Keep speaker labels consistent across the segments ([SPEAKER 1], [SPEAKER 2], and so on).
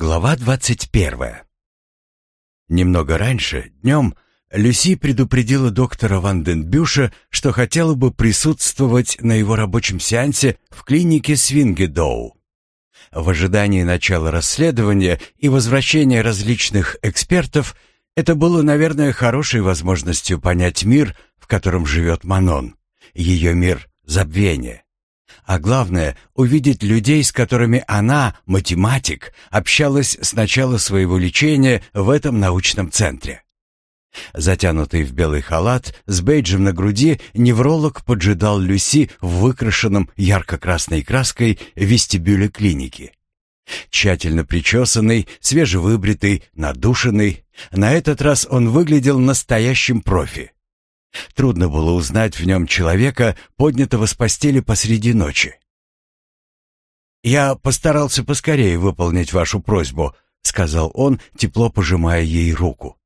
[SPEAKER 1] Глава двадцать первая. Немного раньше, днем, Люси предупредила доктора Ванденбюша, что хотела бы присутствовать на его рабочем сеансе в клинике Свингедоу. В ожидании начала расследования и возвращения различных экспертов это было, наверное, хорошей возможностью понять мир, в котором живет Манон, ее мир забвения а главное — увидеть людей, с которыми она, математик, общалась с начала своего лечения в этом научном центре. Затянутый в белый халат, с бейджем на груди, невролог поджидал Люси в выкрашенном ярко-красной краской вестибюле клиники. Тщательно причесанный, свежевыбритый, надушенный, на этот раз он выглядел настоящим профи. Трудно было узнать в нем человека, поднятого с постели посреди ночи. «Я постарался поскорее выполнить вашу просьбу», — сказал он, тепло пожимая ей руку.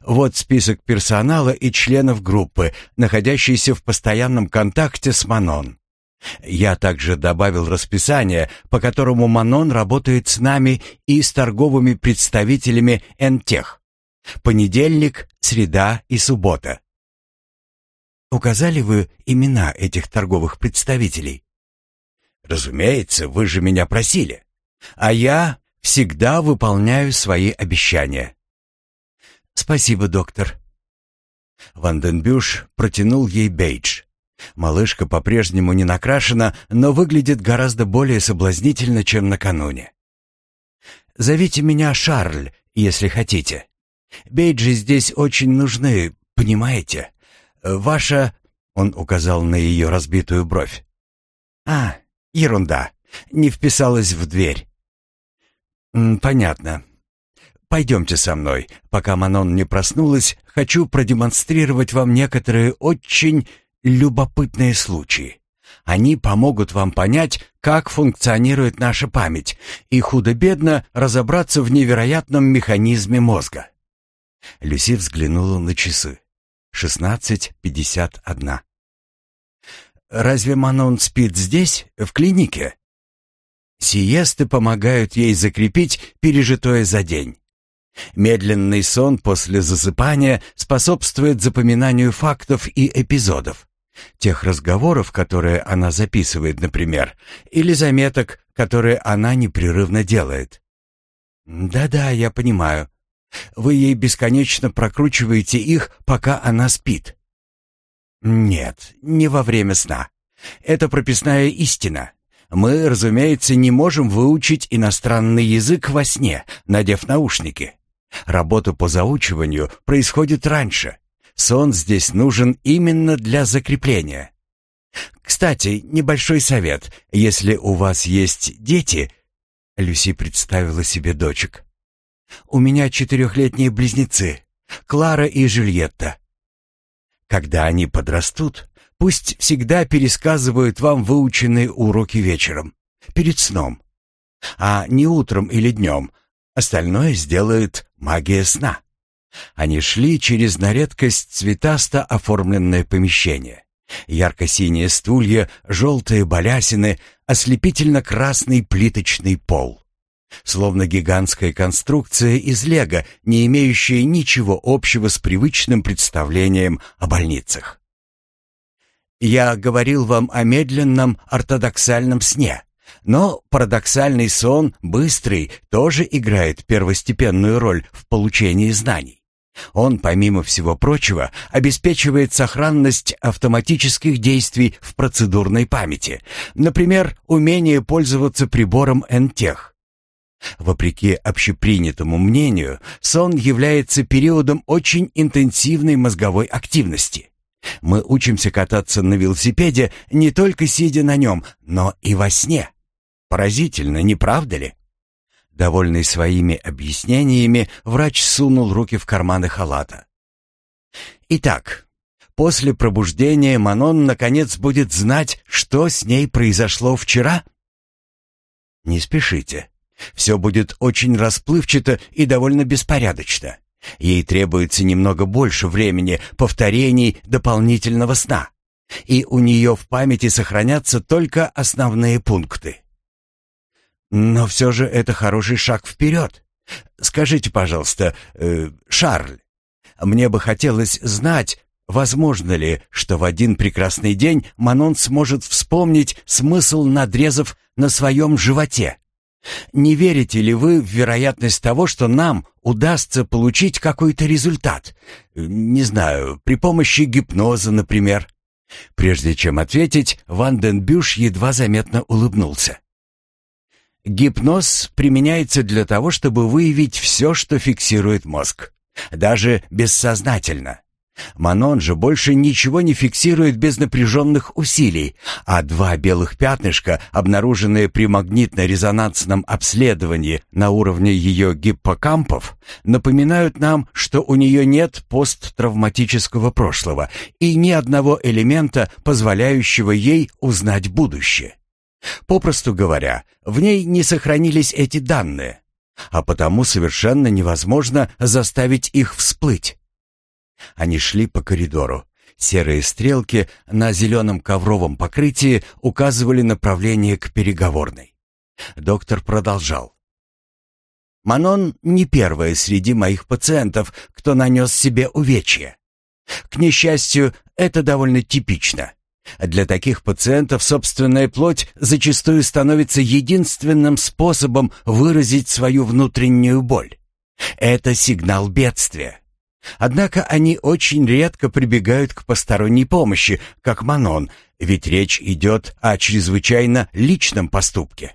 [SPEAKER 1] «Вот список персонала и членов группы, находящийся в постоянном контакте с Манон. Я также добавил расписание, по которому Манон работает с нами и с торговыми представителями Энтех. Понедельник, среда и суббота. Указали вы имена этих торговых представителей? Разумеется, вы же меня просили. А я всегда выполняю свои обещания. Спасибо, доктор. Ванденбюш протянул ей бейдж. Малышка по-прежнему не накрашена, но выглядит гораздо более соблазнительно, чем накануне. «Зовите меня Шарль, если хотите. Бейджи здесь очень нужны, понимаете?» «Ваша...» — он указал на ее разбитую бровь. «А, ерунда. Не вписалась в дверь». «Понятно. Пойдемте со мной. Пока Манон не проснулась, хочу продемонстрировать вам некоторые очень любопытные случаи. Они помогут вам понять, как функционирует наша память, и худо-бедно разобраться в невероятном механизме мозга». Люси взглянула на часы. Шестнадцать пятьдесят одна. «Разве Манон спит здесь, в клинике?» Сиесты помогают ей закрепить пережитое за день. Медленный сон после засыпания способствует запоминанию фактов и эпизодов. Тех разговоров, которые она записывает, например, или заметок, которые она непрерывно делает. «Да-да, я понимаю. Вы ей бесконечно прокручиваете их, пока она спит. Нет, не во время сна. Это прописная истина. Мы, разумеется, не можем выучить иностранный язык во сне, надев наушники. Работа по заучиванию происходит раньше. Сон здесь нужен именно для закрепления. Кстати, небольшой совет. Если у вас есть дети... Люси представила себе дочек. У меня четырехлетние близнецы, Клара и Жюльетта. Когда они подрастут, пусть всегда пересказывают вам выученные уроки вечером, перед сном. А не утром или днем. Остальное сделает магия сна. Они шли через на редкость цветасто оформленное помещение. Ярко-синие стулья, желтые балясины, ослепительно-красный плиточный пол словно гигантская конструкция из лего, не имеющая ничего общего с привычным представлением о больницах. Я говорил вам о медленном ортодоксальном сне, но парадоксальный сон, быстрый, тоже играет первостепенную роль в получении знаний. Он, помимо всего прочего, обеспечивает сохранность автоматических действий в процедурной памяти, например, умение пользоваться прибором НТЕХ. Вопреки общепринятому мнению, сон является периодом очень интенсивной мозговой активности. Мы учимся кататься на велосипеде не только сидя на нем, но и во сне. Поразительно, не правда ли? Довольный своими объяснениями, врач сунул руки в карманы халата. Итак, после пробуждения Манон наконец будет знать, что с ней произошло вчера? Не спешите. Все будет очень расплывчато и довольно беспорядочно. Ей требуется немного больше времени, повторений дополнительного сна. И у нее в памяти сохранятся только основные пункты. Но все же это хороший шаг вперед. Скажите, пожалуйста, э, Шарль, мне бы хотелось знать, возможно ли, что в один прекрасный день Манон сможет вспомнить смысл надрезов на своем животе? Не верите ли вы в вероятность того, что нам удастся получить какой-то результат? Не знаю, при помощи гипноза, например. Прежде чем ответить, Ванденбюш едва заметно улыбнулся. Гипноз применяется для того, чтобы выявить все, что фиксирует мозг, даже бессознательно. Манон же больше ничего не фиксирует без напряженных усилий, а два белых пятнышка, обнаруженные при магнитно-резонансном обследовании на уровне ее гиппокампов, напоминают нам, что у нее нет посттравматического прошлого и ни одного элемента, позволяющего ей узнать будущее. Попросту говоря, в ней не сохранились эти данные, а потому совершенно невозможно заставить их всплыть. Они шли по коридору. Серые стрелки на зеленом ковровом покрытии указывали направление к переговорной. Доктор продолжал. «Манон не первая среди моих пациентов, кто нанес себе увечья. К несчастью, это довольно типично. Для таких пациентов собственная плоть зачастую становится единственным способом выразить свою внутреннюю боль. Это сигнал бедствия. Однако они очень редко прибегают к посторонней помощи, как Манон, ведь речь идет о чрезвычайно личном поступке.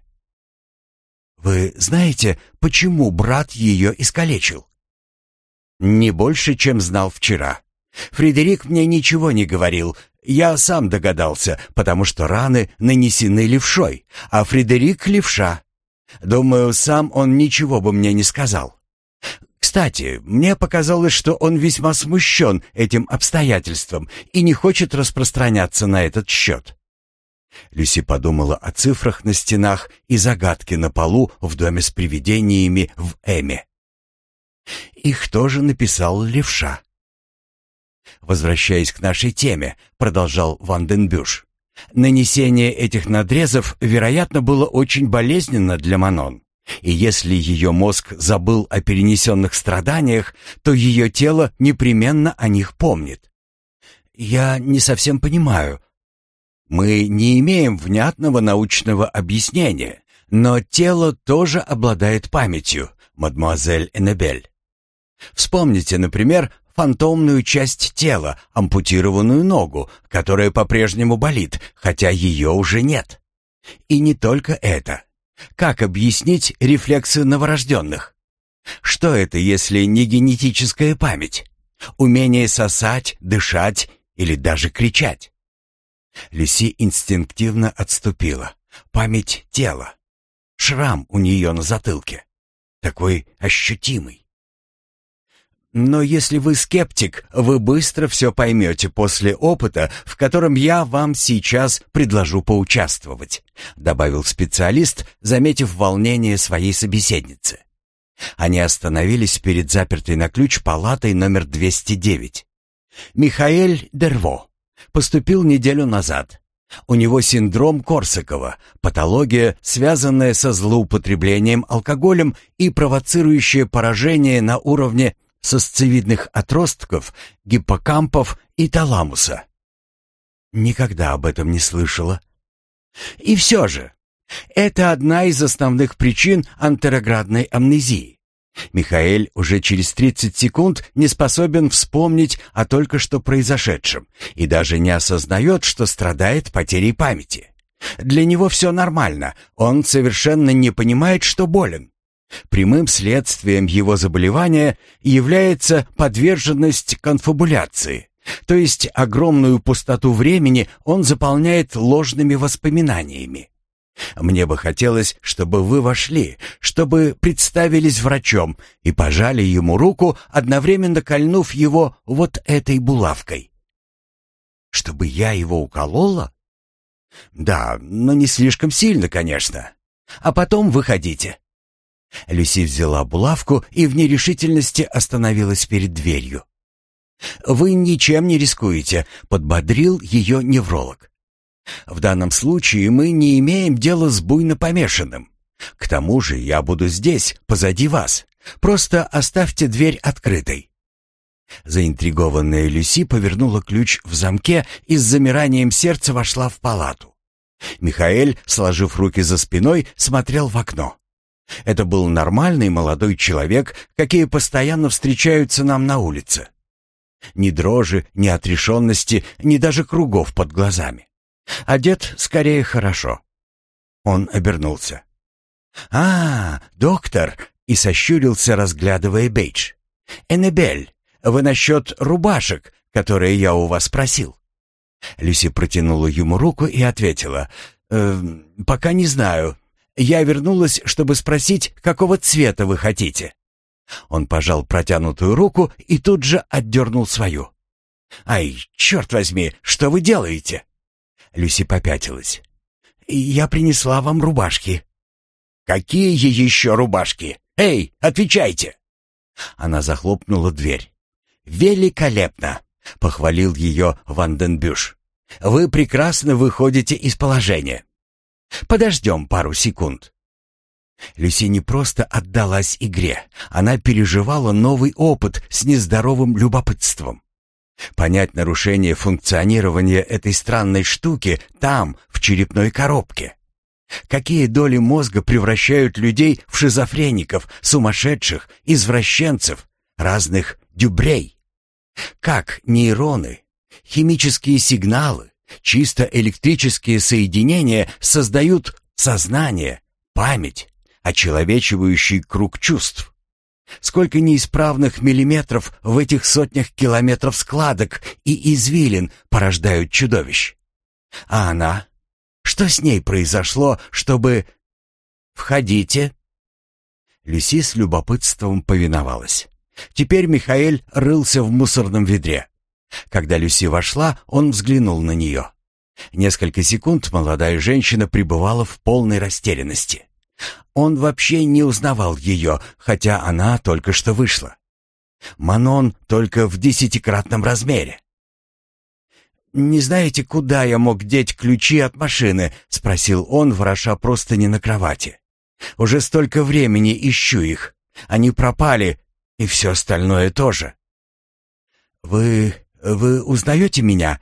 [SPEAKER 1] «Вы знаете, почему брат ее искалечил?» «Не больше, чем знал вчера. Фредерик мне ничего не говорил. Я сам догадался, потому что раны нанесены левшой, а Фредерик — левша. Думаю, сам он ничего бы мне не сказал. Кстати, мне показалось, что он весьма смущен этим обстоятельством и не хочет распространяться на этот счет. Люси подумала о цифрах на стенах и загадке на полу в доме с привидениями в Эме. Их тоже написал левша. Возвращаясь к нашей теме, продолжал Ванденбюш. Нанесение этих надрезов, вероятно, было очень болезненно для Манон. И если ее мозг забыл о перенесенных страданиях, то ее тело непременно о них помнит. Я не совсем понимаю. Мы не имеем внятного научного объяснения, но тело тоже обладает памятью, мадемуазель Эннебель. Вспомните, например, фантомную часть тела, ампутированную ногу, которая по-прежнему болит, хотя ее уже нет. И не только это. Как объяснить рефлексы новорожденных? Что это, если не генетическая память? Умение сосать, дышать или даже кричать? Люси инстинктивно отступила. Память тела. Шрам у нее на затылке. Такой ощутимый. Но если вы скептик, вы быстро все поймете после опыта, в котором я вам сейчас предложу поучаствовать», добавил специалист, заметив волнение своей собеседницы. Они остановились перед запертой на ключ палатой номер 209. Михаэль Дерво поступил неделю назад. У него синдром Корсакова, патология, связанная со злоупотреблением алкоголем и провоцирующая поражение на уровне сосцевидных отростков, гиппокампов и таламуса. Никогда об этом не слышала. И все же, это одна из основных причин антероградной амнезии. Михаэль уже через 30 секунд не способен вспомнить о только что произошедшем и даже не осознает, что страдает потерей памяти. Для него все нормально, он совершенно не понимает, что болен. Прямым следствием его заболевания является подверженность конфабуляции, то есть огромную пустоту времени он заполняет ложными воспоминаниями. Мне бы хотелось, чтобы вы вошли, чтобы представились врачом и пожали ему руку, одновременно кольнув его вот этой булавкой. Чтобы я его уколола? Да, но не слишком сильно, конечно. А потом выходите. Люси взяла булавку и в нерешительности остановилась перед дверью. «Вы ничем не рискуете», — подбодрил ее невролог. «В данном случае мы не имеем дела с буйно помешанным. К тому же я буду здесь, позади вас. Просто оставьте дверь открытой». Заинтригованная Люси повернула ключ в замке и с замиранием сердца вошла в палату. Михаэль, сложив руки за спиной, смотрел в окно. Это был нормальный молодой человек, какие постоянно встречаются нам на улице. Ни дрожи, ни отрешенности, ни даже кругов под глазами. Одет скорее хорошо. Он обернулся. «А, доктор!» и сощурился, разглядывая бейдж. «Эннебель, вы насчет рубашек, которые я у вас просил?» Люси протянула ему руку и ответила. «Э, «Пока не знаю. Я вернулась, чтобы спросить, какого цвета вы хотите». Он пожал протянутую руку и тут же отдернул свою. «Ай, черт возьми, что вы делаете?» Люси попятилась. «Я принесла вам рубашки». «Какие еще рубашки? Эй, отвечайте!» Она захлопнула дверь. «Великолепно!» — похвалил ее Ванденбюш. «Вы прекрасно выходите из положения. Подождем пару секунд». Люси не просто отдалась игре, она переживала новый опыт с нездоровым любопытством. Понять нарушение функционирования этой странной штуки там, в черепной коробке. Какие доли мозга превращают людей в шизофреников, сумасшедших, извращенцев, разных дюбрей? Как нейроны, химические сигналы, чисто электрические соединения создают сознание, память, очеловечивающий круг чувств? Сколько неисправных миллиметров в этих сотнях километров складок и извилин порождают чудовищ? А она? Что с ней произошло, чтобы... «Входите!» Люси с любопытством повиновалась. Теперь Михаэль рылся в мусорном ведре. Когда Люси вошла, он взглянул на нее. Несколько секунд молодая женщина пребывала в полной растерянности. Он вообще не узнавал ее, хотя она только что вышла. Манон только в десятикратном размере. «Не знаете, куда я мог деть ключи от машины?» — спросил он, вороша просто не на кровати. «Уже столько времени ищу их. Они пропали, и все остальное тоже». «Вы... вы узнаете меня?»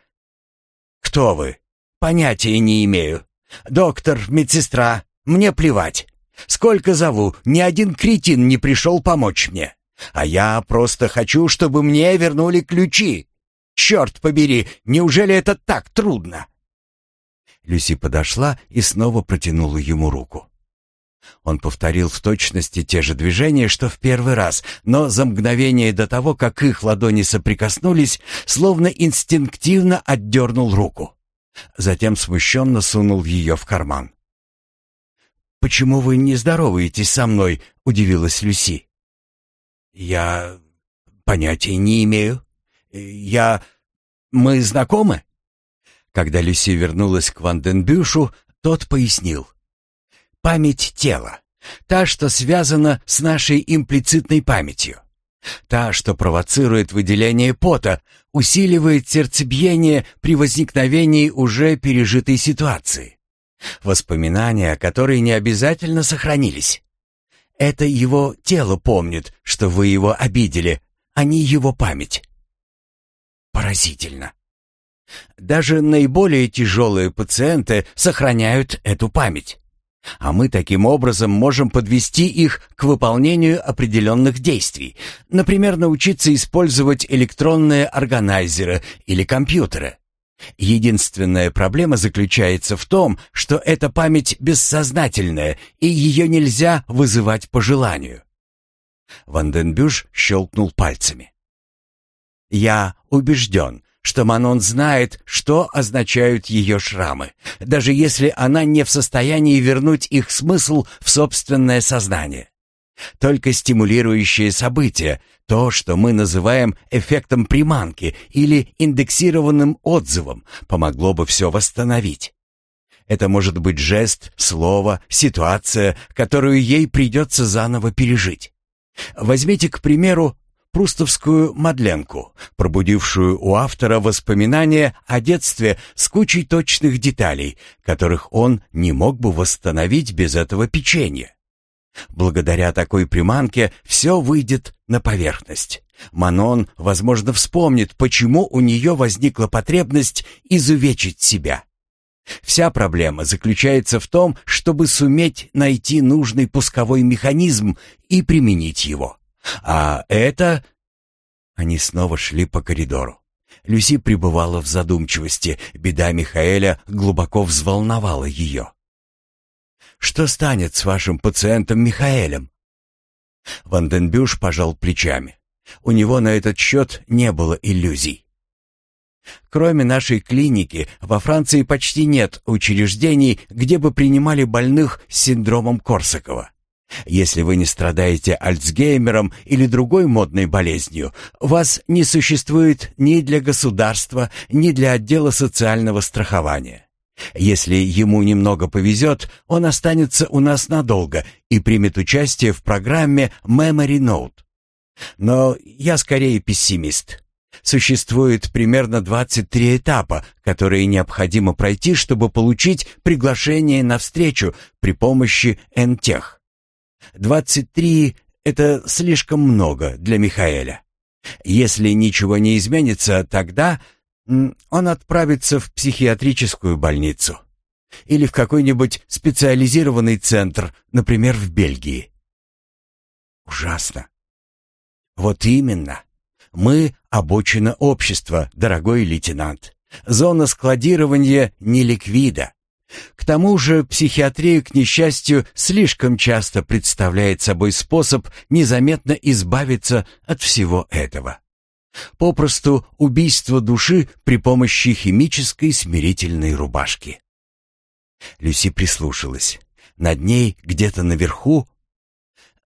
[SPEAKER 1] «Кто вы?» «Понятия не имею. Доктор, медсестра, мне плевать. Сколько зову, ни один кретин не пришел помочь мне. А я просто хочу, чтобы мне вернули ключи. Черт побери, неужели это так трудно?» Люси подошла и снова протянула ему руку. Он повторил в точности те же движения, что в первый раз, но за мгновение до того, как их ладони соприкоснулись, словно инстинктивно отдернул руку. Затем смущенно сунул ее в карман. «Почему вы не здороваетесь со мной?» — удивилась Люси. «Я понятия не имею. Я... Мы знакомы?» Когда Люси вернулась к Ванденбюшу, тот пояснил. «Память тела. Та, что связана с нашей имплицитной памятью. Та, что провоцирует выделение пота, усиливает сердцебиение при возникновении уже пережитой ситуации. Воспоминания, которые не обязательно сохранились. Это его тело помнит, что вы его обидели, а не его память. Поразительно. Даже наиболее тяжелые пациенты сохраняют эту память. А мы таким образом можем подвести их к выполнению определенных действий, например, научиться использовать электронные органайзеры или компьютеры. Единственная проблема заключается в том, что эта память бессознательная, и ее нельзя вызывать по желанию. Ванденбюш щелкнул пальцами. «Я убежден, что Манон знает, что означают ее шрамы, даже если она не в состоянии вернуть их смысл в собственное сознание. Только стимулирующее событие, то, что мы называем эффектом приманки или индексированным отзывом, помогло бы все восстановить. Это может быть жест, слово, ситуация, которую ей придется заново пережить. Возьмите, к примеру, прустовскую Мадленку, пробудившую у автора воспоминания о детстве с кучей точных деталей, которых он не мог бы восстановить без этого печенья. Благодаря такой приманке все выйдет на поверхность. Манон, возможно, вспомнит, почему у нее возникла потребность изувечить себя. Вся проблема заключается в том, чтобы суметь найти нужный пусковой механизм и применить его. А это... Они снова шли по коридору. Люси пребывала в задумчивости. Беда Михаэля глубоко взволновала ее. «Что станет с вашим пациентом Михаэлем?» Ванденбюш пожал плечами. У него на этот счет не было иллюзий. Кроме нашей клиники, во Франции почти нет учреждений, где бы принимали больных с синдромом Корсакова. Если вы не страдаете Альцгеймером или другой модной болезнью, вас не существует ни для государства, ни для отдела социального страхования. Если ему немного повезет, он останется у нас надолго и примет участие в программе Memory Note. Но я скорее пессимист. Существует примерно 23 этапа, которые необходимо пройти, чтобы получить приглашение на встречу при помощи Энтех. 23 — это слишком много для Михаэля. Если ничего не изменится, тогда он отправится в психиатрическую больницу или в какой-нибудь специализированный центр, например, в Бельгии. Ужасно. Вот именно. Мы — обочина общества, дорогой лейтенант. Зона складирования не ликвида. К тому же психиатрия, к несчастью, слишком часто представляет собой способ незаметно избавиться от всего этого. Попросту убийство души при помощи химической смирительной рубашки. Люси прислушалась. Над ней, где-то наверху,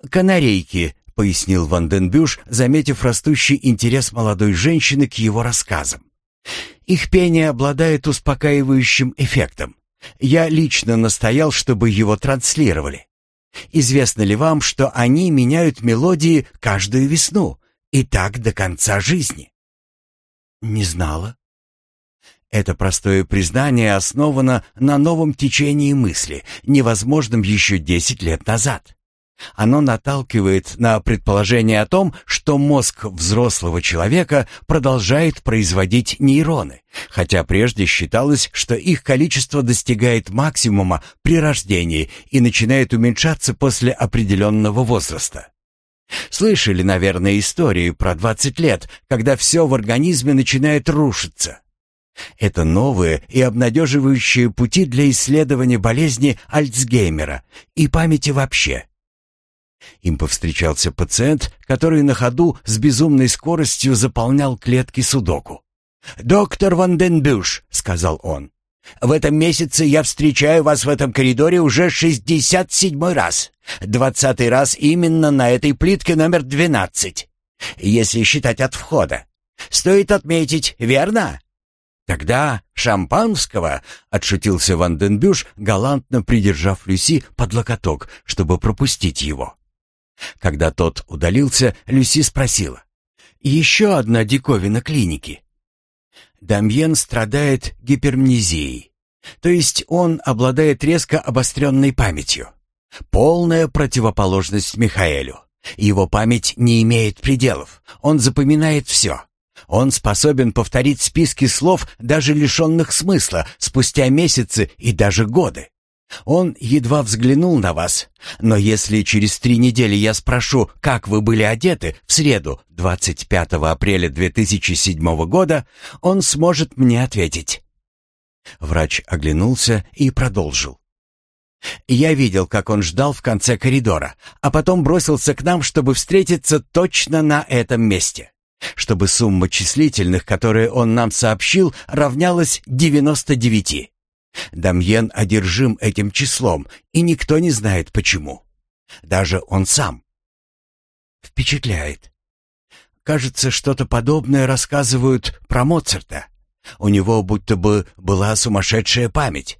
[SPEAKER 1] канарейки — пояснил Ванденбюш, заметив растущий интерес молодой женщины к его рассказам. «Их пение обладает успокаивающим эффектом. Я лично настоял, чтобы его транслировали. Известно ли вам, что они меняют мелодии каждую весну, и так до конца жизни?» «Не знала». Это простое признание основано на новом течении мысли, невозможном еще десять лет назад. Оно наталкивает на предположение о том, что мозг взрослого человека продолжает производить нейроны, хотя прежде считалось, что их количество достигает максимума при рождении и начинает уменьшаться после определенного возраста. Слышали, наверное, историю про 20 лет, когда все в организме начинает рушиться. Это новые и обнадеживающие пути для исследования болезни Альцгеймера и памяти вообще – им повстречался пациент, который на ходу с безумной скоростью заполнял клетки судоку. «Доктор Ванденбюш», — сказал он, — «в этом месяце я встречаю вас в этом коридоре уже шестьдесят седьмой раз. Двадцатый раз именно на этой плитке номер двенадцать, если считать от входа. Стоит отметить, верно?» «Тогда шампанского!» — отшутился Ванденбюш, галантно придержав Люси под локоток, чтобы пропустить его. Когда тот удалился, Люси спросила. «Еще одна диковина клиники». Дамьен страдает гипермнезией. То есть он обладает резко обостренной памятью. Полная противоположность Михаэлю. Его память не имеет пределов. Он запоминает все. Он способен повторить списки слов, даже лишенных смысла, спустя месяцы и даже годы. Он едва взглянул на вас, но если через три недели я спрошу, как вы были одеты в среду, 25 апреля 2007 года, он сможет мне ответить. Врач оглянулся и продолжил. Я видел, как он ждал в конце коридора, а потом бросился к нам, чтобы встретиться точно на этом месте. Чтобы сумма числительных, которые он нам сообщил, равнялась 99. Дамьен одержим этим числом, и никто не знает почему. Даже он сам. Впечатляет. Кажется, что-то подобное рассказывают про Моцарта. У него будто бы была сумасшедшая память.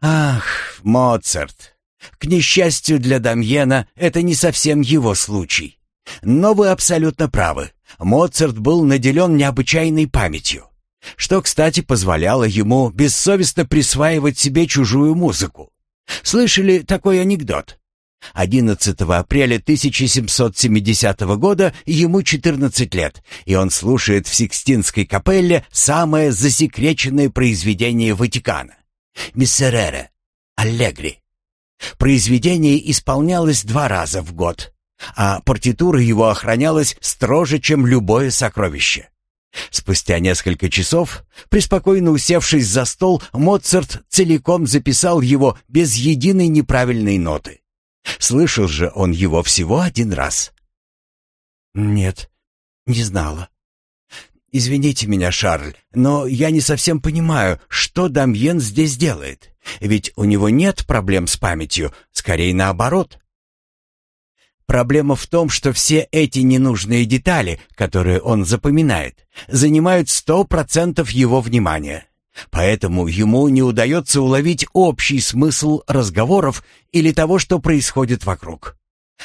[SPEAKER 1] Ах, Моцарт. К несчастью для Дамьена, это не совсем его случай. Но вы абсолютно правы. Моцарт был наделен необычайной памятью, что, кстати, позволяло ему бессовестно присваивать себе чужую музыку. Слышали такой анекдот? 11 апреля 1770 года ему 14 лет, и он слушает в Сикстинской капелле самое засекреченное произведение Ватикана — «Миссерере» — «Аллегри». Произведение исполнялось два раза в год, а партитура его охранялась строже, чем любое сокровище. Спустя несколько часов, преспокойно усевшись за стол, Моцарт целиком записал его без единой неправильной ноты. Слышал же он его всего один раз. «Нет, не знала. Извините меня, Шарль, но я не совсем понимаю, что Дамьен здесь делает. Ведь у него нет проблем с памятью, скорее наоборот. Проблема в том, что все эти ненужные детали, которые он запоминает, занимают сто процентов его внимания. Поэтому ему не удается уловить общий смысл разговоров или того, что происходит вокруг.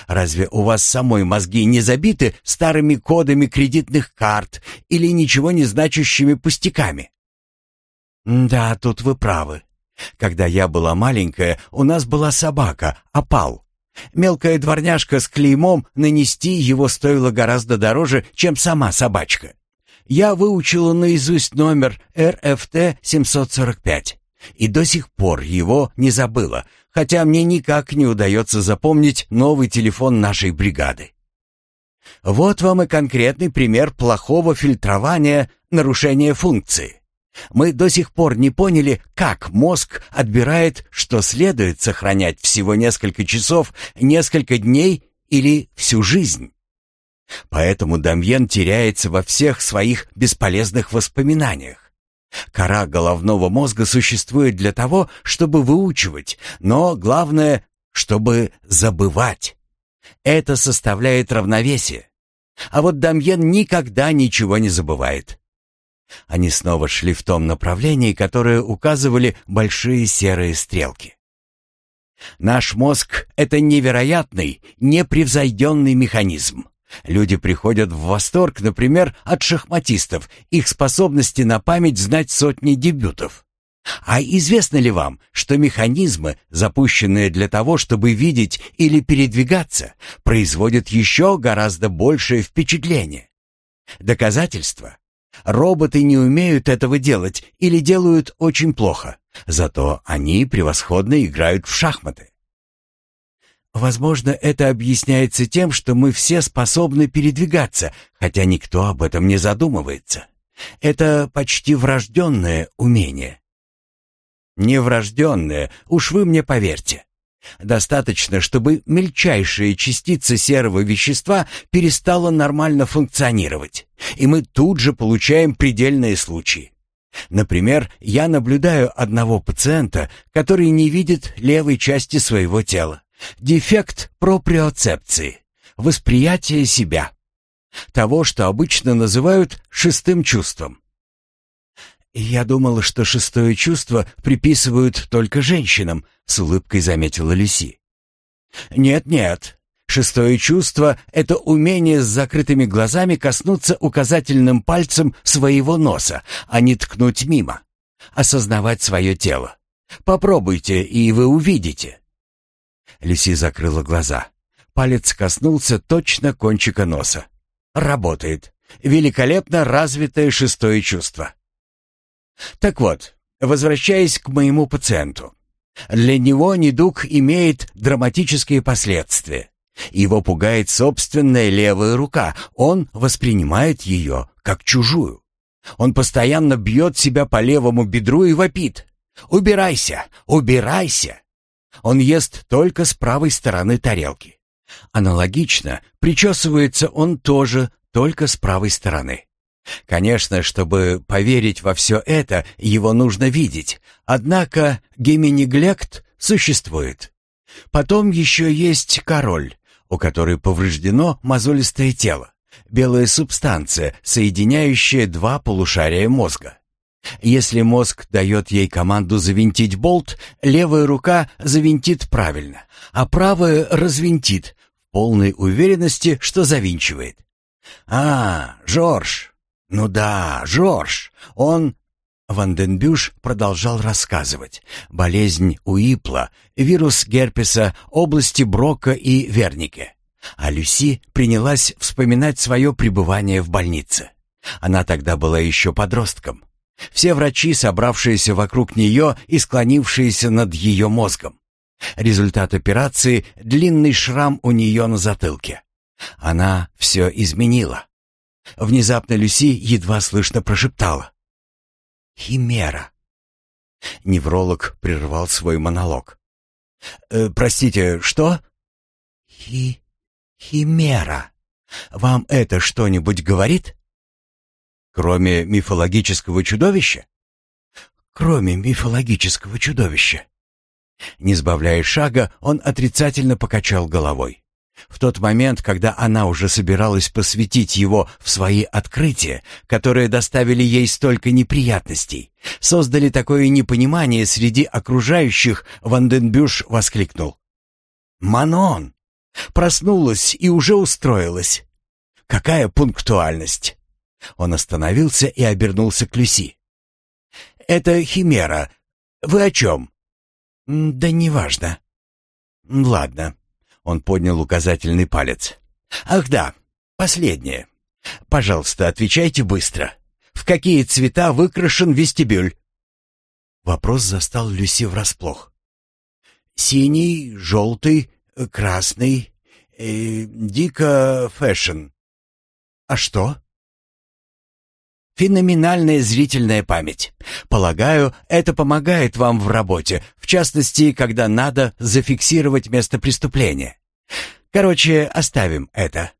[SPEAKER 1] Разве у вас самой мозги не забиты старыми кодами кредитных карт или ничего не значащими пустяками? Да, тут вы правы. Когда я была маленькая, у нас была собака, опал. Мелкая дворняжка с клеймом нанести его стоило гораздо дороже, чем сама собачка. Я выучила наизусть номер РФТ-745 и до сих пор его не забыла, хотя мне никак не удается запомнить новый телефон нашей бригады. Вот вам и конкретный пример плохого фильтрования нарушения функции. Мы до сих пор не поняли, как мозг отбирает, что следует сохранять всего несколько часов, несколько дней или всю жизнь. Поэтому Дамьен теряется во всех своих бесполезных воспоминаниях. Кора головного мозга существует для того, чтобы выучивать, но главное, чтобы забывать. Это составляет равновесие. А вот Дамьен никогда ничего не забывает. Они снова шли в том направлении, которое указывали большие серые стрелки. Наш мозг — это невероятный, непревзойденный механизм. Люди приходят в восторг, например, от шахматистов, их способности на память знать сотни дебютов. А известно ли вам, что механизмы, запущенные для того, чтобы видеть или передвигаться, производят еще гораздо большее впечатление? Доказательство Роботы не умеют этого делать или делают очень плохо. Зато они превосходно играют в шахматы. Возможно, это объясняется тем, что мы все способны передвигаться, хотя никто об этом не задумывается. Это почти врожденное умение. Не врожденное, уж вы мне поверьте. Достаточно, чтобы мельчайшая частица серого вещества перестала нормально функционировать, и мы тут же получаем предельные случаи. Например, я наблюдаю одного пациента, который не видит левой части своего тела. Дефект проприоцепции, восприятие себя. Того, что обычно называют шестым чувством. «Я думала, что шестое чувство приписывают только женщинам», — с улыбкой заметила Люси. «Нет-нет. Шестое чувство — это умение с закрытыми глазами коснуться указательным пальцем своего носа, а не ткнуть мимо. Осознавать свое тело. Попробуйте, и вы увидите». Люси закрыла глаза. Палец коснулся точно кончика носа. «Работает. Великолепно развитое шестое чувство». Так вот, возвращаясь к моему пациенту. Для него недуг имеет драматические последствия. Его пугает собственная левая рука, он воспринимает ее как чужую. Он постоянно бьет себя по левому бедру и вопит. «Убирайся! Убирайся!» Он ест только с правой стороны тарелки. Аналогично, причесывается он тоже только с правой стороны. Конечно, чтобы поверить во все это, его нужно видеть. Однако геминеглект существует. Потом еще есть король, у которой повреждено мозолистое тело, белая субстанция, соединяющая два полушария мозга. Если мозг дает ей команду завинтить болт, левая рука завинтит правильно, а правая развинтит, полной уверенности, что завинчивает. «А, Жорж! Ну да, Жорж! Он...» Ванденбюш продолжал рассказывать. Болезнь Уипла, вирус герпеса, области Брока и Вернике. А Люси принялась вспоминать свое пребывание в больнице. Она тогда была еще подростком. Все врачи, собравшиеся вокруг нее и склонившиеся над ее мозгом. Результат операции — длинный шрам у нее на затылке. Она все изменила. Внезапно Люси едва слышно прошептала. «Химера». Невролог прервал свой монолог. «Э, «Простите, что?» «Хи... химера. Вам это что-нибудь говорит?» «Кроме мифологического чудовища?» «Кроме мифологического чудовища». Не сбавляя шага, он отрицательно покачал головой. В тот момент, когда она уже собиралась посвятить его в свои открытия, которые доставили ей столько неприятностей, создали такое непонимание среди окружающих, Ванденбюш воскликнул. «Манон! Проснулась и уже устроилась! Какая пунктуальность!» Он остановился и обернулся к Люси. «Это Химера. Вы о чем?» «Да неважно». «Ладно». Он поднял указательный палец. «Ах да, последнее. Пожалуйста, отвечайте быстро. В какие цвета выкрашен вестибюль?» Вопрос застал Люси врасплох. «Синий, желтый, красный, э, дико fashion». «А что?» Феноменальная зрительная память. Полагаю, это помогает вам в работе, в частности, когда надо зафиксировать место преступления. Короче, оставим это.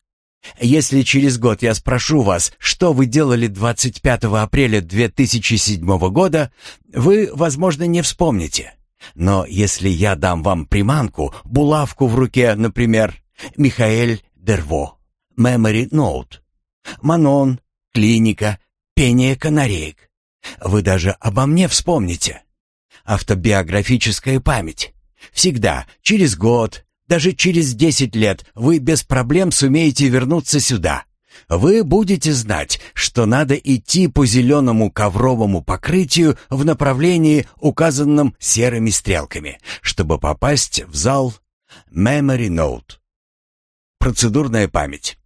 [SPEAKER 1] Если через год я спрошу вас, что вы делали 25 апреля 2007 года, вы, возможно, не вспомните. Но если я дам вам приманку, булавку в руке, например, Михаэль Дерво, Memory Note, Манон, клиника, пение канареек. Вы даже обо мне вспомните. Автобиографическая память. Всегда, через год, даже через десять лет вы без проблем сумеете вернуться сюда. Вы будете знать, что надо идти по зеленому ковровому покрытию в направлении, указанном серыми стрелками, чтобы попасть в зал Memory Note. Процедурная память.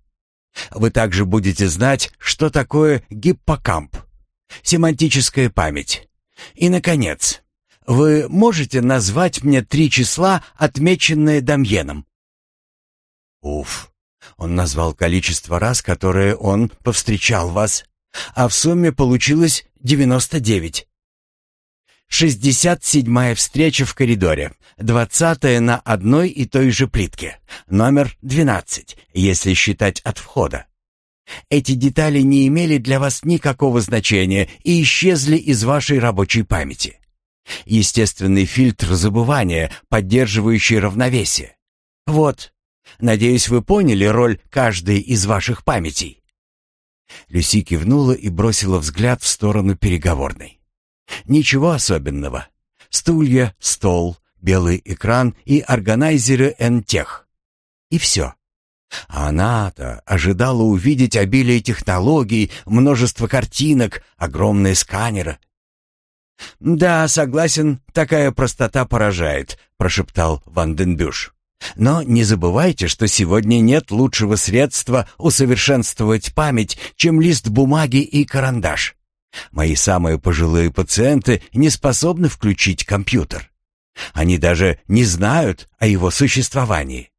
[SPEAKER 1] Вы также будете знать, что такое гиппокамп, семантическая память. И, наконец, вы можете назвать мне три числа, отмеченные Дамьеном? Уф, он назвал количество раз, которые он повстречал вас, а в сумме получилось девяносто девять. Шестьдесят седьмая встреча в коридоре. Двадцатая на одной и той же плитке. Номер двенадцать, если считать от входа. Эти детали не имели для вас никакого значения и исчезли из вашей рабочей памяти. Естественный фильтр забывания, поддерживающий равновесие. Вот. Надеюсь, вы поняли роль каждой из ваших памятей. Люси кивнула и бросила взгляд в сторону переговорной. Ничего особенного. Стулья, стол, белый экран и органайзеры N-Tech. И все. А она-то ожидала увидеть обилие технологий, множество картинок, огромные сканеры. «Да, согласен, такая простота поражает», — прошептал Ванденбюш. «Но не забывайте, что сегодня нет лучшего средства усовершенствовать память, чем лист бумаги и карандаш. Мои самые пожилые пациенты не способны включить компьютер. Они даже не знают о его существовании.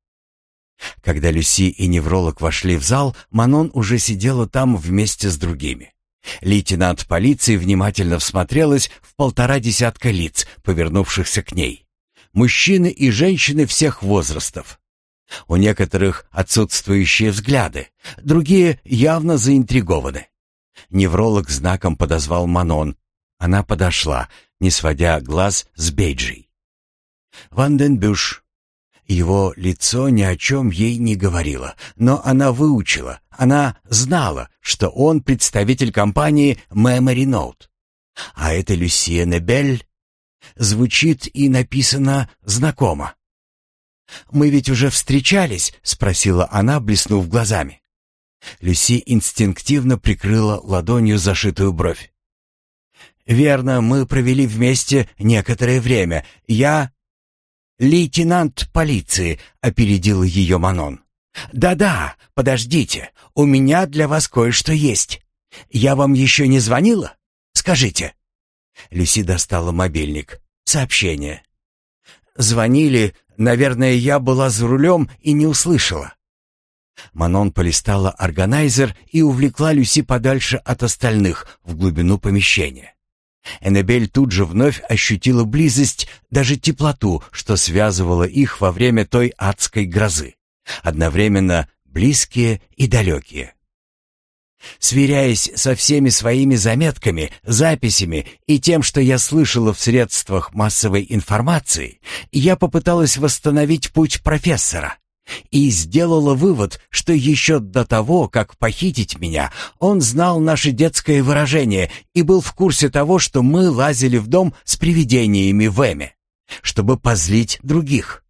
[SPEAKER 1] Когда Люси и невролог вошли в зал, Манон уже сидела там вместе с другими. Лейтенант полиции внимательно всмотрелась в полтора десятка лиц, повернувшихся к ней. Мужчины и женщины всех возрастов. У некоторых отсутствующие взгляды, другие явно заинтригованы. Невролог знаком подозвал Манон. Она подошла, не сводя глаз с Бейджей. Ванденбюш. Его лицо ни о чем ей не говорило, но она выучила, она знала, что он представитель компании Memory Note. А это Люсия Небель. Звучит и написано знакомо. Мы ведь уже встречались?» — спросила она, блеснув глазами. Люси инстинктивно прикрыла ладонью зашитую бровь. «Верно, мы провели вместе некоторое время. Я...» «Лейтенант полиции», — опередил ее Манон. «Да-да, подождите, у меня для вас кое-что есть. Я вам еще не звонила? Скажите». Люси достала мобильник. Сообщение. «Звонили. Наверное, я была за рулем и не услышала». Манон полистала органайзер и увлекла Люси подальше от остальных, в глубину помещения. Эннебель тут же вновь ощутила близость, даже теплоту, что связывало их во время той адской грозы. Одновременно близкие и далекие. Сверяясь со всеми своими заметками, записями и тем, что я слышала в средствах массовой информации, я попыталась восстановить путь профессора и сделала вывод, что еще до того, как похитить меня, он знал наше детское выражение и был в курсе того, что мы лазили в дом с привидениями в Эме, чтобы позлить других.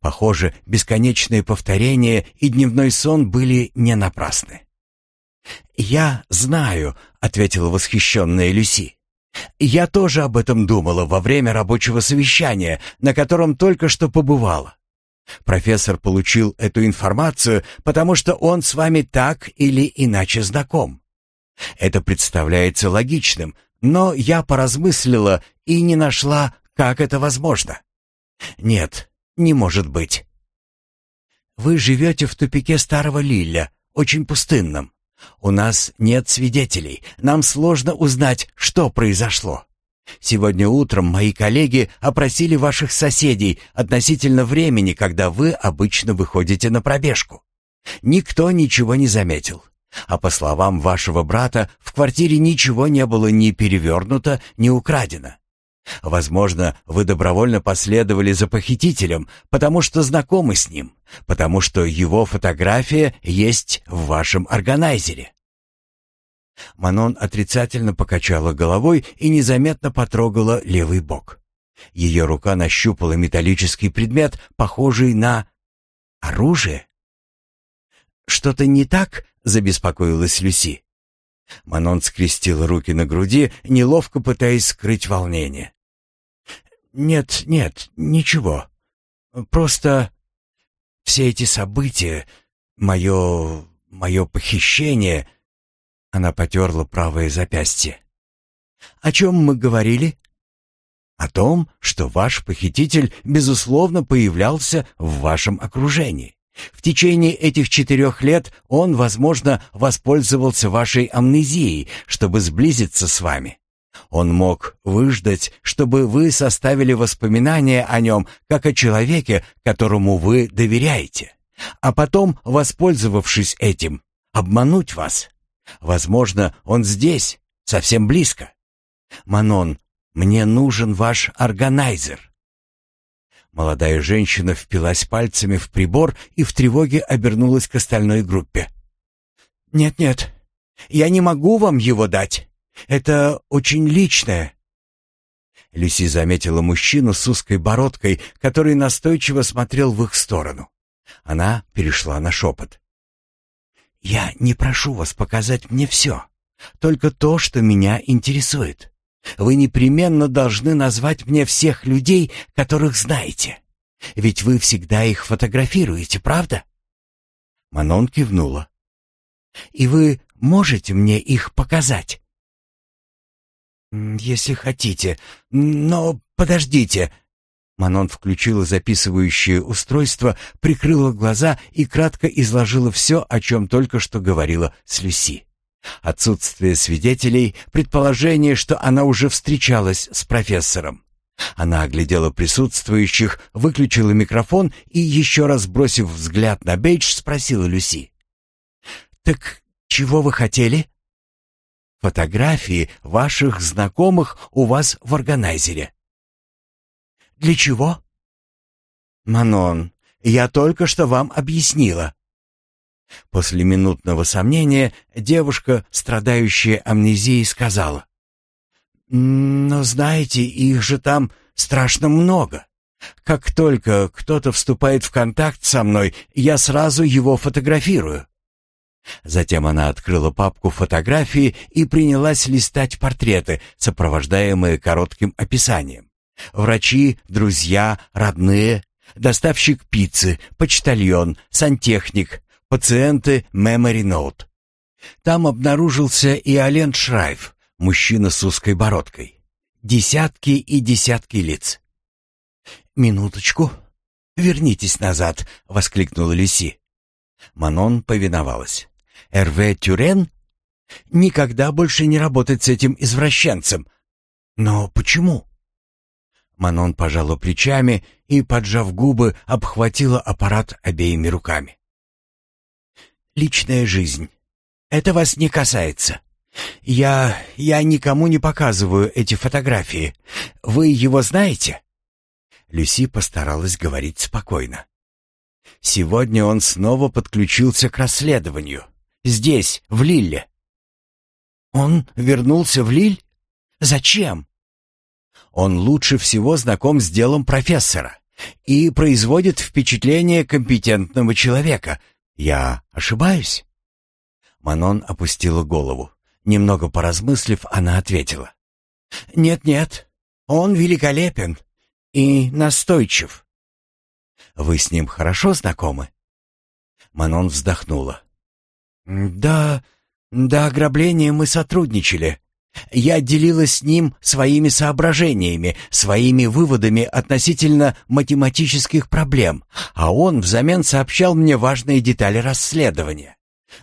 [SPEAKER 1] Похоже, бесконечные повторения и дневной сон были не напрасны. «Я знаю», — ответила восхищенная Люси. «Я тоже об этом думала во время рабочего совещания, на котором только что побывала. Профессор получил эту информацию, потому что он с вами так или иначе знаком. Это представляется логичным, но я поразмыслила и не нашла, как это возможно. Нет, не может быть. Вы живете в тупике старого Лилля, очень пустынном. У нас нет свидетелей, нам сложно узнать, что произошло. Сегодня утром мои коллеги опросили ваших соседей относительно времени, когда вы обычно выходите на пробежку. Никто ничего не заметил. А по словам вашего брата, в квартире ничего не было ни перевернуто, ни украдено. Возможно, вы добровольно последовали за похитителем, потому что знакомы с ним, потому что его фотография есть в вашем органайзере. Манон отрицательно покачала головой и незаметно потрогала левый бок. Ее рука нащупала металлический предмет, похожий на оружие. «Что-то не так?» — забеспокоилась Люси. Манон скрестила руки на груди, неловко пытаясь скрыть волнение. «Нет, нет, ничего. Просто все эти события, мое... мое похищение...» Она потерла правое запястье. «О чем мы говорили?» «О том, что ваш похититель, безусловно, появлялся в вашем окружении. В течение этих четырех лет он, возможно, воспользовался вашей амнезией, чтобы сблизиться с вами. Он мог выждать, чтобы вы составили воспоминания о нем, как о человеке, которому вы доверяете, а потом, воспользовавшись этим, обмануть вас. Возможно, он здесь, совсем близко. Манон, мне нужен ваш органайзер. Молодая женщина впилась пальцами в прибор и в тревоге обернулась к остальной группе. «Нет-нет, я не могу вам его дать. Это очень личное». Люси заметила мужчину с узкой бородкой, который настойчиво смотрел в их сторону. Она перешла на шепот. «Я не прошу вас показать мне все, только то, что меня интересует. Вы непременно должны назвать мне всех людей, которых знаете. Ведь вы всегда их фотографируете, правда?» Манон кивнула. «И вы можете мне их показать?» «Если хотите. Но подождите». Манон включила записывающее устройство, прикрыла глаза и кратко изложила все, о чем только что говорила с Люси. Отсутствие свидетелей, предположение, что она уже встречалась с профессором. Она оглядела присутствующих, выключила микрофон и, еще раз бросив взгляд на Бейдж, спросила Люси. «Так чего вы хотели?» «Фотографии ваших знакомых у вас в органайзере». «Для чего?» «Манон, я только что вам объяснила. После минутного сомнения девушка, страдающая амнезией, сказала. «Но знаете, их же там страшно много. Как только кто-то вступает в контакт со мной, я сразу его фотографирую. Затем она открыла папку фотографии и принялась листать портреты, сопровождаемые коротким описанием. Врачи, друзья, родные, доставщик пиццы, почтальон, сантехник, пациенты Memory Note. Там обнаружился и Ален Шрайф, мужчина с узкой бородкой. Десятки и десятки лиц. «Минуточку. Вернитесь назад», — воскликнула Люси. Манон повиновалась. «Эрве Тюрен? Никогда больше не работать с этим извращенцем. Но почему?» Манон пожала плечами и, поджав губы, обхватила аппарат обеими руками. «Личная жизнь. Это вас не касается. Я... я никому не показываю эти фотографии. Вы его знаете?» Люси постаралась говорить спокойно. «Сегодня он снова подключился к расследованию. Здесь, в Лилле». «Он вернулся в Лиль? Зачем?» Он лучше всего знаком с делом профессора и производит впечатление компетентного человека. Я ошибаюсь?» Манон опустила голову. Немного поразмыслив, она ответила. «Нет-нет, он великолепен и настойчив». «Вы с ним хорошо знакомы?» Манон вздохнула. «Да, до ограбления мы сотрудничали. Я делилась с ним своими соображениями, своими выводами относительно математических проблем, а он взамен сообщал мне важные детали расследования.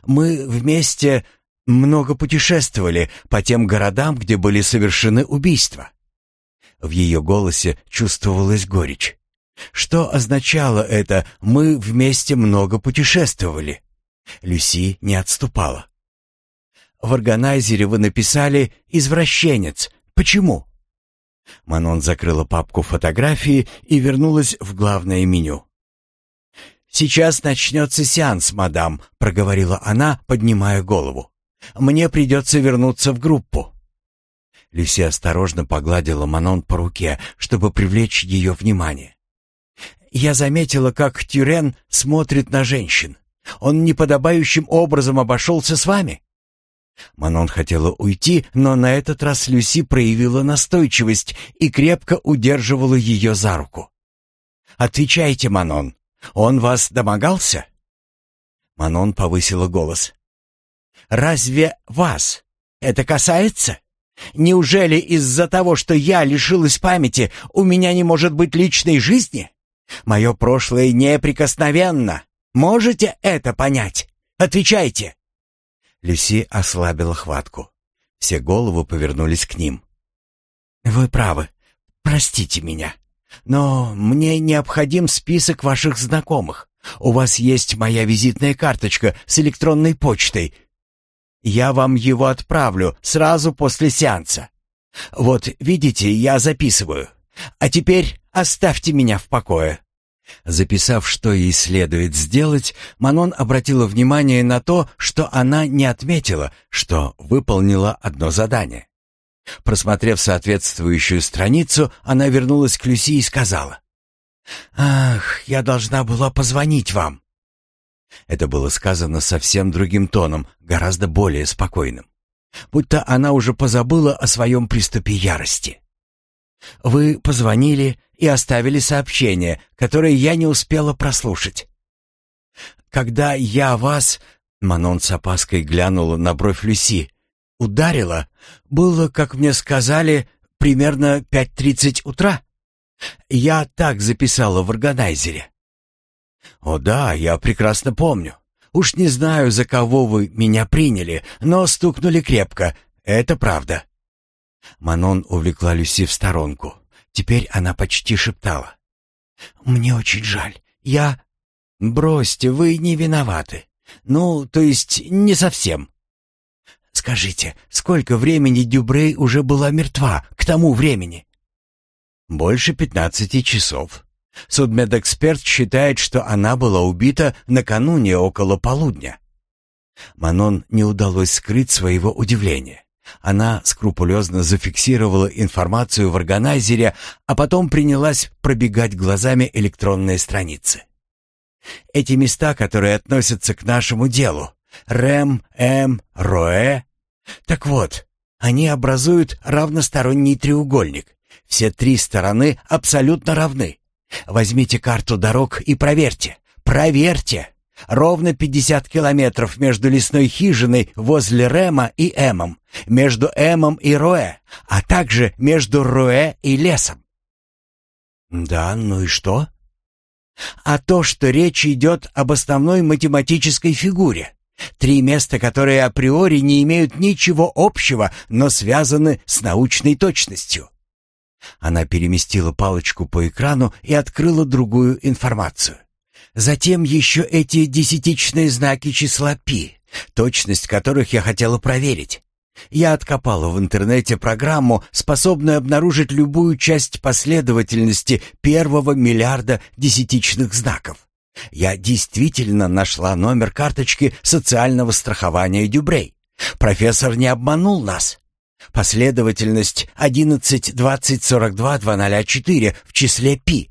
[SPEAKER 1] Мы вместе много путешествовали по тем городам, где были совершены убийства. В ее голосе чувствовалась горечь. Что означало это «мы вместе много путешествовали»? Люси не отступала. В органайзере вы написали «извращенец». Почему?» Манон закрыла папку фотографии и вернулась в главное меню. «Сейчас начнется сеанс, мадам», — проговорила она, поднимая голову. «Мне придется вернуться в группу». Люси осторожно погладила Манон по руке, чтобы привлечь ее внимание. «Я заметила, как Тюрен смотрит на женщин. Он неподобающим образом обошелся с вами?» Манон хотела уйти, но на этот раз Люси проявила настойчивость и крепко удерживала ее за руку. «Отвечайте, Манон, он вас домогался?» Манон повысила голос. «Разве вас это касается? Неужели из-за того, что я лишилась памяти, у меня не может быть личной жизни? Мое прошлое неприкосновенно. Можете это понять? Отвечайте!» Люси ослабила хватку. Все головы повернулись к ним. «Вы правы. Простите меня. Но мне необходим список ваших знакомых. У вас есть моя визитная карточка с электронной почтой. Я вам его отправлю сразу после сеанса. Вот, видите, я записываю. А теперь оставьте меня в покое». Записав, что ей следует сделать, Манон обратила внимание на то, что она не отметила, что выполнила одно задание. Просмотрев соответствующую страницу, она вернулась к Люси и сказала. «Ах, я должна была позвонить вам». Это было сказано совсем другим тоном, гораздо более спокойным. Будто она уже позабыла о своем приступе ярости. «Вы позвонили и оставили сообщение, которое я не успела прослушать. Когда я вас, Манон с опаской глянула на бровь Люси, ударила, было, как мне сказали, примерно 5.30 утра. Я так записала в органайзере. О да, я прекрасно помню. Уж не знаю, за кого вы меня приняли, но стукнули крепко. Это правда. Манон увлекла Люси в сторонку. Теперь она почти шептала. «Мне очень жаль. Я...» «Бросьте, вы не виноваты. Ну, то есть, не совсем». «Скажите, сколько времени Дюбрей уже была мертва к тому времени?» «Больше пятнадцати часов. Судмедэксперт считает, что она была убита накануне около полудня». Манон не удалось скрыть своего удивления. Она скрупулезно зафиксировала информацию в органайзере, а потом принялась пробегать глазами электронные страницы. Эти места, которые относятся к нашему делу, РЭМ, М, РОЭ. Так вот, они образуют равносторонний треугольник. Все три стороны абсолютно равны. Возьмите карту дорог и проверьте. Проверьте! Ровно 50 километров между лесной хижиной возле Рема и Эмом, между Эмом и Роэ, а также между Роэ и лесом. Да, ну и что? А то, что речь идет об основной математической фигуре. Три места, которые априори не имеют ничего общего, но связаны с научной точностью. Она переместила палочку по экрану и открыла другую информацию. Затем еще эти десятичные знаки числа пи, точность которых я хотела проверить. Я откопала в интернете программу, способную обнаружить любую часть последовательности первого миллиарда десятичных знаков. Я действительно нашла номер карточки социального страхования Дюбрей. Профессор не обманул нас. Последовательность 11 20 42 204 в числе пи.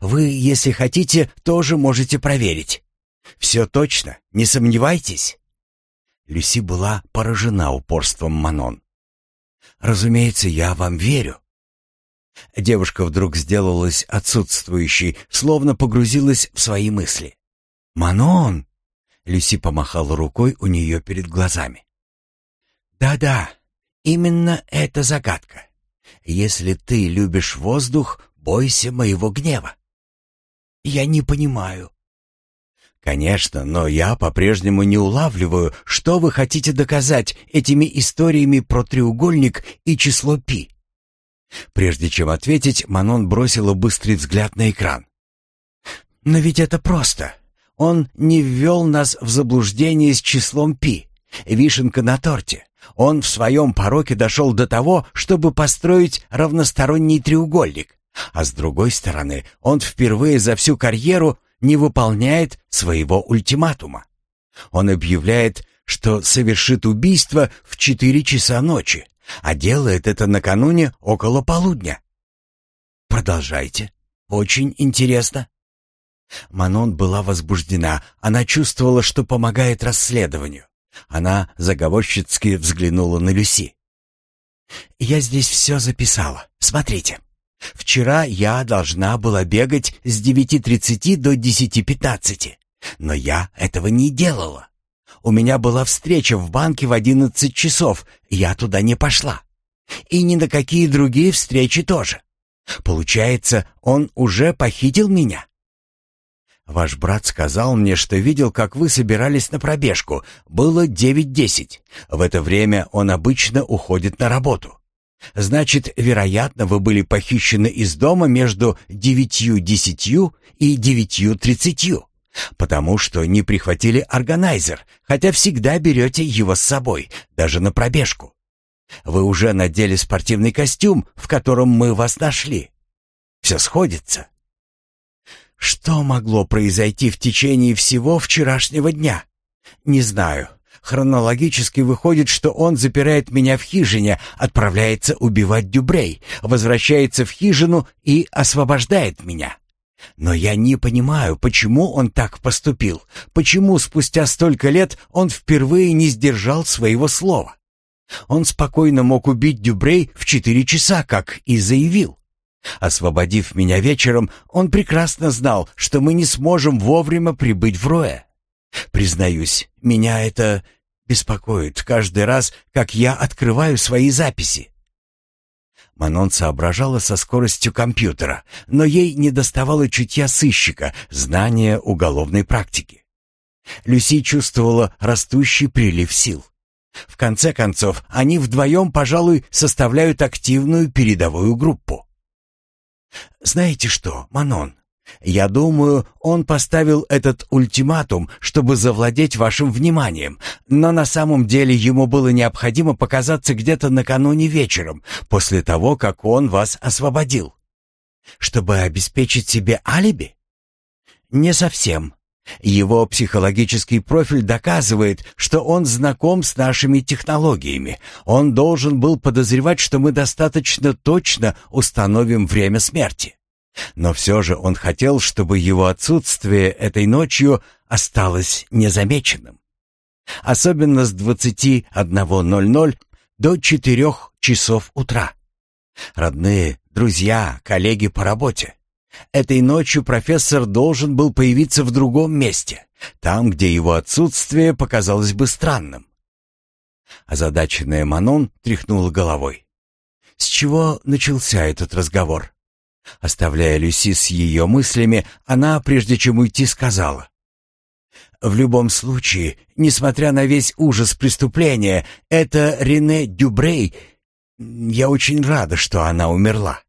[SPEAKER 1] Вы, если хотите, тоже можете проверить. Все точно, не сомневайтесь. Люси была поражена упорством Манон. Разумеется, я вам верю. Девушка вдруг сделалась отсутствующей, словно погрузилась в свои мысли. «Манон!» — Люси помахала рукой у нее перед глазами. «Да-да, именно это загадка. Если ты любишь воздух, бойся моего гнева». «Я не понимаю». «Конечно, но я по-прежнему не улавливаю, что вы хотите доказать этими историями про треугольник и число пи». Прежде чем ответить, Манон бросила быстрый взгляд на экран. «Но ведь это просто. Он не ввел нас в заблуждение с числом пи. Вишенка на торте. Он в своем пороке дошел до того, чтобы построить равносторонний треугольник. А с другой стороны, он впервые за всю карьеру не выполняет своего ультиматума. Он объявляет, что совершит убийство в четыре часа ночи, а делает это накануне около полудня. Продолжайте. Очень интересно. Манон была возбуждена. Она чувствовала, что помогает расследованию. Она заговорщицки взглянула на Люси. «Я здесь все записала. Смотрите. Вчера я должна была бегать с 9.30 до 10.15, но я этого не делала. У меня была встреча в банке в одиннадцать часов, я туда не пошла. И ни на какие другие встречи тоже. Получается, он уже похитил меня. Ваш брат сказал мне, что видел, как вы собирались на пробежку. Было девять десять. В это время он обычно уходит на работу. Значит, вероятно, вы были похищены из дома между девятью десятью и девятью тридцатью потому что не прихватили органайзер, хотя всегда берете его с собой, даже на пробежку. Вы уже надели спортивный костюм, в котором мы вас нашли. Все сходится. Что могло произойти в течение всего вчерашнего дня? Не знаю. Хронологически выходит, что он запирает меня в хижине, отправляется убивать Дюбрей, возвращается в хижину и освобождает меня. Но я не понимаю, почему он так поступил, почему спустя столько лет он впервые не сдержал своего слова. Он спокойно мог убить Дюбрей в четыре часа, как и заявил. Освободив меня вечером, он прекрасно знал, что мы не сможем вовремя прибыть в Роэ. Признаюсь, меня это беспокоит каждый раз, как я открываю свои записи. Манон соображала со скоростью компьютера, но ей не доставало чутья сыщика, знания уголовной практики. Люси чувствовала растущий прилив сил. В конце концов, они вдвоем, пожалуй, составляют активную передовую группу. «Знаете что, Манон, я думаю, он поставил этот ультиматум, чтобы завладеть вашим вниманием, но на самом деле ему было необходимо показаться где-то накануне вечером, после того, как он вас освободил. Чтобы обеспечить себе алиби? Не совсем. Его психологический профиль доказывает, что он знаком с нашими технологиями. Он должен был подозревать, что мы достаточно точно установим время смерти. Но все же он хотел, чтобы его отсутствие этой ночью осталось незамеченным. Особенно с 21.00 до 4 часов утра. Родные, друзья, коллеги по работе. Этой ночью профессор должен был появиться в другом месте, там, где его отсутствие показалось бы странным. Озадаченная Манон тряхнула головой. С чего начался этот разговор? Оставляя Люси с ее мыслями, она, прежде чем уйти, сказала. «В любом случае, несмотря на весь ужас преступления, это Рене Дюбрей. Я очень рада, что она умерла.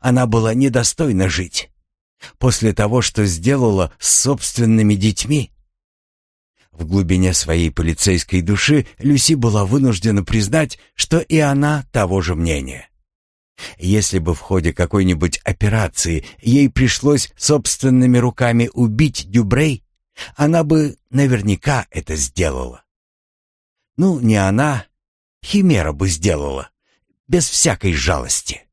[SPEAKER 1] Она была недостойна жить. После того, что сделала с собственными детьми. В глубине своей полицейской души Люси была вынуждена признать, что и она того же мнения. Если бы в ходе какой-нибудь операции ей пришлось собственными руками убить Дюбрей, она бы наверняка это сделала. Ну, не она, Химера бы сделала, без всякой жалости.